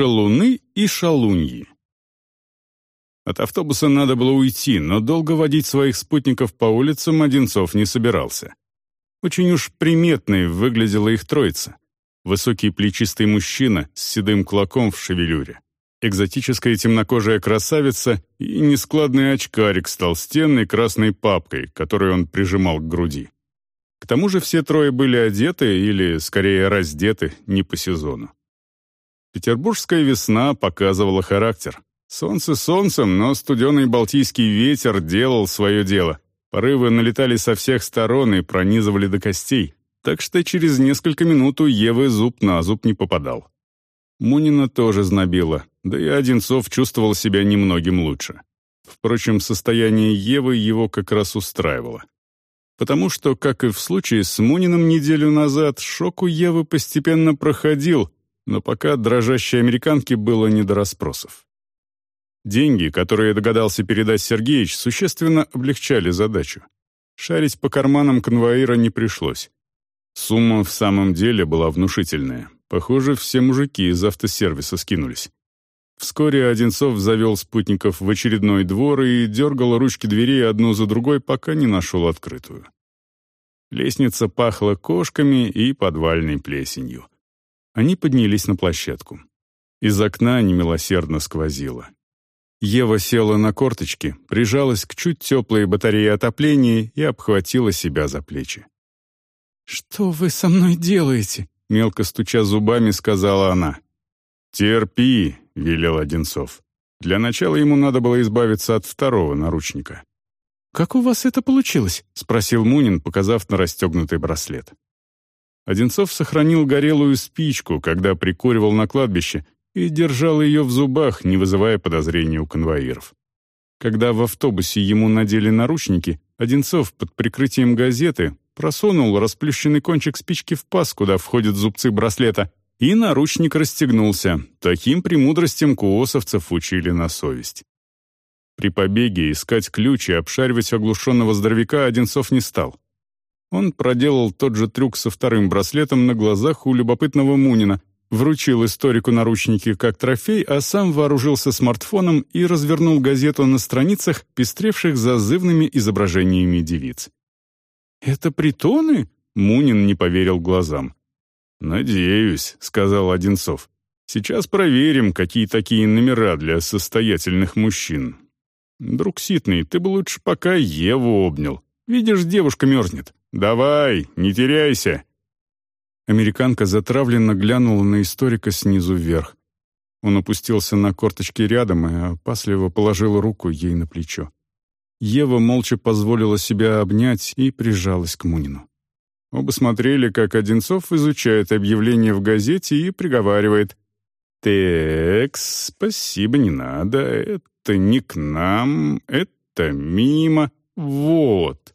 Шалуны и шалуньи. От автобуса надо было уйти, но долго водить своих спутников по улицам Одинцов не собирался. Очень уж приметной выглядела их троица. Высокий плечистый мужчина с седым клоком в шевелюре, экзотическая темнокожая красавица и нескладный очкарик с толстенной красной папкой, которую он прижимал к груди. К тому же все трое были одеты, или, скорее, раздеты, не по сезону. Петербургская весна показывала характер. Солнце солнцем, но студеный балтийский ветер делал свое дело. Порывы налетали со всех сторон и пронизывали до костей, так что через несколько минут у Евы зуб на зуб не попадал. Мунина тоже знобила, да и Одинцов чувствовал себя немногим лучше. Впрочем, состояние Евы его как раз устраивало. Потому что, как и в случае с Муниным неделю назад, шок у Евы постепенно проходил, но пока дрожащей американке было не до расспросов. Деньги, которые догадался передать Сергеич, существенно облегчали задачу. Шарить по карманам конвоира не пришлось. Сумма в самом деле была внушительная. Похоже, все мужики из автосервиса скинулись. Вскоре Одинцов завел спутников в очередной двор и дергал ручки дверей одну за другой, пока не нашел открытую. Лестница пахла кошками и подвальной плесенью. Они поднялись на площадку. Из окна немилосердно сквозило. Ева села на корточки, прижалась к чуть теплой батарее отопления и обхватила себя за плечи. «Что вы со мной делаете?» — мелко стуча зубами, сказала она. «Терпи», — велел Одинцов. Для начала ему надо было избавиться от второго наручника. «Как у вас это получилось?» — спросил Мунин, показав на расстегнутый браслет. Одинцов сохранил горелую спичку, когда прикуривал на кладбище, и держал ее в зубах, не вызывая подозрений у конвоиров. Когда в автобусе ему надели наручники, Одинцов под прикрытием газеты просунул расплющенный кончик спички в паз, куда входят зубцы браслета, и наручник расстегнулся. Таким премудростям куосовцев учили на совесть. При побеге искать ключ и обшаривать оглушенного здоровяка Одинцов не стал. Он проделал тот же трюк со вторым браслетом на глазах у любопытного Мунина, вручил историку наручники как трофей, а сам вооружился смартфоном и развернул газету на страницах, пестревших зазывными изображениями девиц. «Это притоны?» — Мунин не поверил глазам. «Надеюсь», — сказал Одинцов. «Сейчас проверим, какие такие номера для состоятельных мужчин. Друг Ситный, ты бы лучше пока Еву обнял. Видишь, девушка мерзнет. Давай, не теряйся». Американка затравленно глянула на историка снизу вверх. Он опустился на корточки рядом и опасливо положил руку ей на плечо. Ева молча позволила себя обнять и прижалась к Мунину. Оба смотрели, как Одинцов изучает объявление в газете и приговаривает. «Текс, спасибо, не надо, это не к нам, это мимо, вот».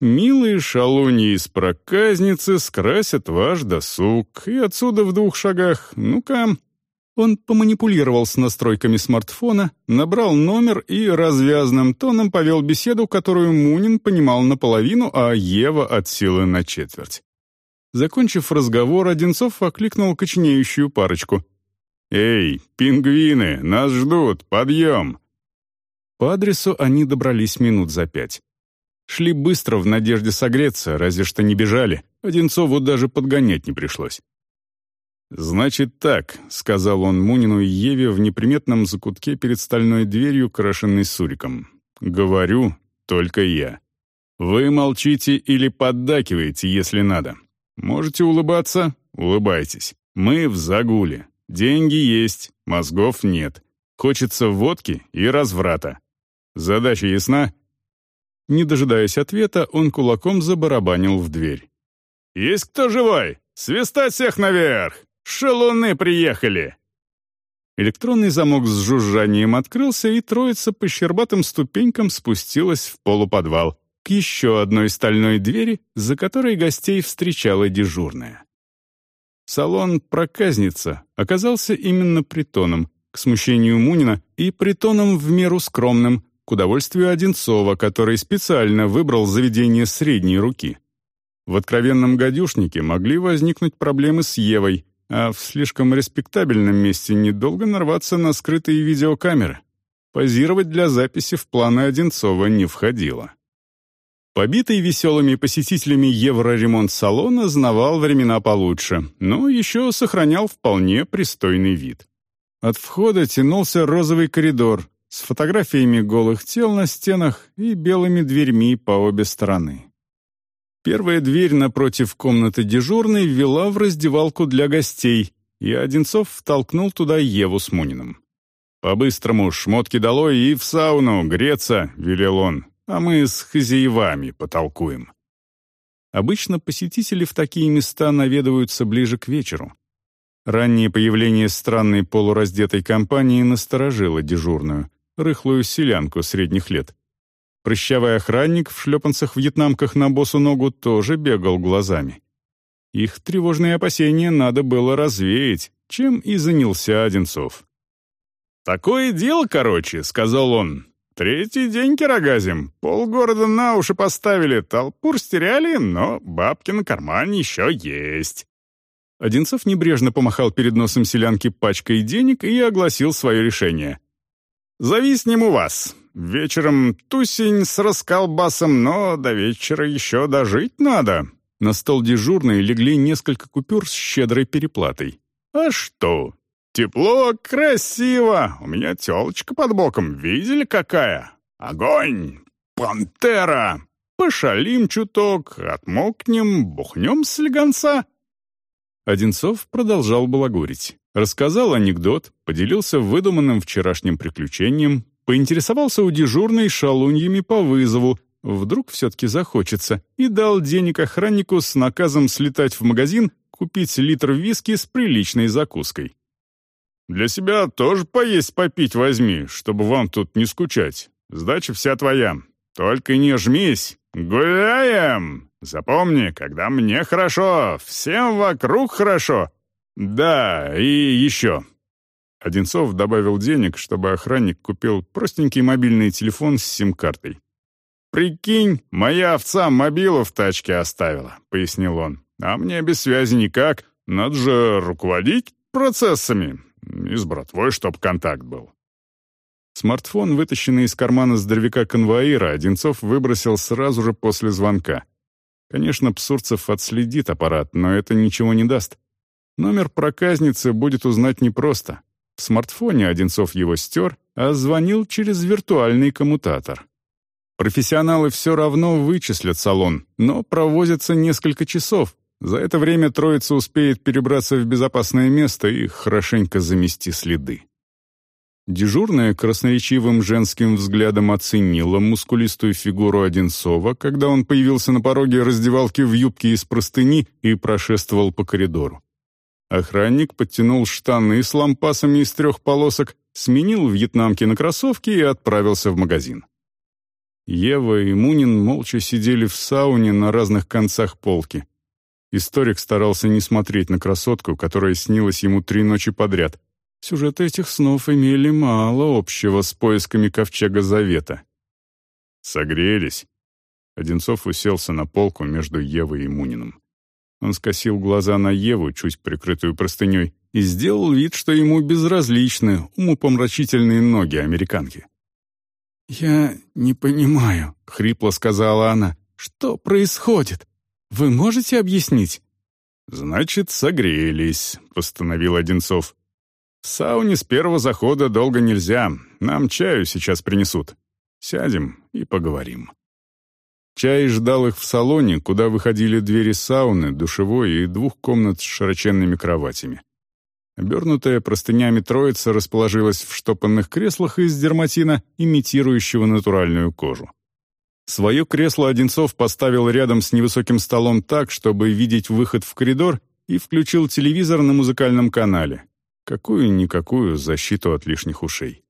Милые шалуньи из проказницы скрасят ваш досуг, и отсюда в двух шагах, ну-ка, он поманипулировал с настройками смартфона, набрал номер и развязным тоном повел беседу, которую Мунин понимал наполовину, а Ева от силы на четверть. Закончив разговор, Одинцов окликнул коченеющую парочку. «Эй, пингвины, нас ждут, подъем!» По адресу они добрались минут за пять. Шли быстро в надежде согреться, разве что не бежали. Одинцову даже подгонять не пришлось. «Значит так», — сказал он Мунину и Еве в неприметном закутке перед стальной дверью, крашенной суриком. «Говорю, только я. Вы молчите или поддакиваете, если надо. Можете улыбаться? Улыбайтесь. Мы в загуле. Деньги есть, мозгов нет. Хочется водки и разврата. Задача ясна?» Не дожидаясь ответа, он кулаком забарабанил в дверь. «Есть кто живой? Свистать всех наверх!» Шалуны приехали!» Электронный замок с жужжанием открылся, и троица по щербатым ступенькам спустилась в полуподвал к еще одной стальной двери, за которой гостей встречала дежурная. Салон «Проказница» оказался именно притоном, к смущению Мунина, и притоном в меру скромным, к удовольствию Одинцова, который специально выбрал заведение средней руки. В откровенном гадюшнике могли возникнуть проблемы с Евой, а в слишком респектабельном месте недолго нарваться на скрытые видеокамеры. Позировать для записи в планы Одинцова не входило. Побитый веселыми посетителями евроремонт-салона знавал времена получше, но еще сохранял вполне пристойный вид. От входа тянулся розовый коридор с фотографиями голых тел на стенах и белыми дверьми по обе стороны. Первая дверь напротив комнаты дежурной вела в раздевалку для гостей, и Одинцов втолкнул туда Еву с Муниным. «По-быстрому, шмотки долой и в сауну, греться», — велел он, «а мы с хозяевами потолкуем». Обычно посетители в такие места наведываются ближе к вечеру. Раннее появление странной полураздетой компании насторожило дежурную, рыхлую селянку средних лет. Прыщавый охранник в шлепанцах вьетнамках на босу ногу тоже бегал глазами. Их тревожные опасения надо было развеять, чем и занялся Одинцов. «Такое дело, короче», — сказал он. «Третий день кирогазим. Полгорода на уши поставили, толпу растеряли, но бабки на кармане еще есть». Одинцов небрежно помахал перед носом селянки пачкой денег и огласил свое решение. «Зависнем у вас. Вечером тусень с расколбасом, но до вечера еще дожить надо». На стол дежурной легли несколько купюр с щедрой переплатой. «А что? Тепло, красиво. У меня телочка под боком. Видели, какая? Огонь! Пантера! Пошалим чуток, отмокнем, бухнем с легонца». Одинцов продолжал балагурить. Рассказал анекдот, поделился выдуманным вчерашним приключением, поинтересовался у дежурной шалуньями по вызову, вдруг все-таки захочется, и дал денег охраннику с наказом слетать в магазин, купить литр виски с приличной закуской. «Для себя тоже поесть попить возьми, чтобы вам тут не скучать. Сдача вся твоя. Только не жмись. Гуляем! Запомни, когда мне хорошо, всем вокруг хорошо. Да, и еще. Одинцов добавил денег, чтобы охранник купил простенький мобильный телефон с сим-картой. «Прикинь, моя овца мобилу в тачке оставила», — пояснил он. «А мне без связи никак. Надо же руководить процессами. И с братвой, чтоб контакт был». Смартфон, вытащенный из кармана здоровяка-конвоира, Одинцов выбросил сразу же после звонка. Конечно, Псурцев отследит аппарат, но это ничего не даст. Номер проказницы будет узнать непросто. В смартфоне Одинцов его стер, а звонил через виртуальный коммутатор. Профессионалы все равно вычислят салон, но провозятся несколько часов. За это время троица успеет перебраться в безопасное место и хорошенько замести следы. Дежурная красноречивым женским взглядом оценила мускулистую фигуру Одинцова, когда он появился на пороге раздевалки в юбке из простыни и прошествовал по коридору. Охранник подтянул штаны с лампасами из трех полосок, сменил вьетнамки на кроссовки и отправился в магазин. Ева и Мунин молча сидели в сауне на разных концах полки. Историк старался не смотреть на красотку, которая снилась ему три ночи подряд. Сюжеты этих снов имели мало общего с поисками Ковчега Завета. «Согрелись?» Одинцов уселся на полку между Евой и Муниным. Он скосил глаза на Еву, чуть прикрытую простыней, и сделал вид, что ему безразличны умопомрачительные ноги американки. «Я не понимаю», — хрипло сказала она, — «что происходит? Вы можете объяснить?» «Значит, согрелись», — постановил Одинцов. «В сауне с первого захода долго нельзя. Нам чаю сейчас принесут. Сядем и поговорим». Чай ждал их в салоне, куда выходили двери сауны, душевой и двух комнат с широченными кроватями. Обернутая простынями троица расположилась в штопанных креслах из дерматина, имитирующего натуральную кожу. Свое кресло Одинцов поставил рядом с невысоким столом так, чтобы видеть выход в коридор, и включил телевизор на музыкальном канале. Какую-никакую защиту от лишних ушей.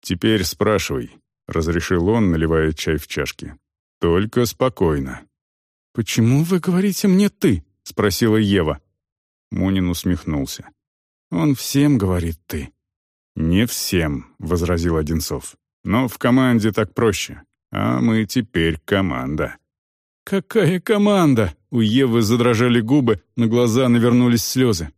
«Теперь спрашивай», — разрешил он, наливая чай в чашки. «Только спокойно». «Почему вы говорите мне «ты»?» — спросила Ева. Мунин усмехнулся. «Он всем говорит «ты». «Не всем», — возразил Одинцов. «Но в команде так проще. А мы теперь команда». «Какая команда?» — у Евы задрожали губы, на глаза навернулись слезы.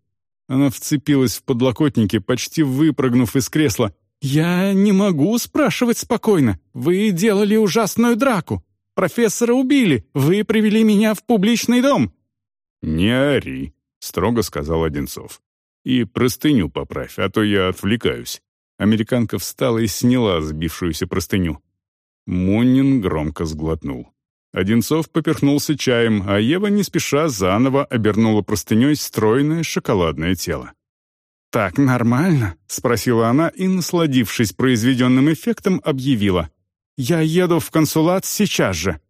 Она вцепилась в подлокотники, почти выпрыгнув из кресла. «Я не могу спрашивать спокойно. Вы делали ужасную драку. Профессора убили. Вы привели меня в публичный дом». «Не ори», — строго сказал Одинцов. «И простыню поправь, а то я отвлекаюсь». Американка встала и сняла сбившуюся простыню. Мунин громко сглотнул. Одинцов поперхнулся чаем, а Ева не спеша заново обернула простыней стройное шоколадное тело. «Так нормально?» — спросила она и, насладившись произведенным эффектом, объявила. «Я еду в консулат сейчас же».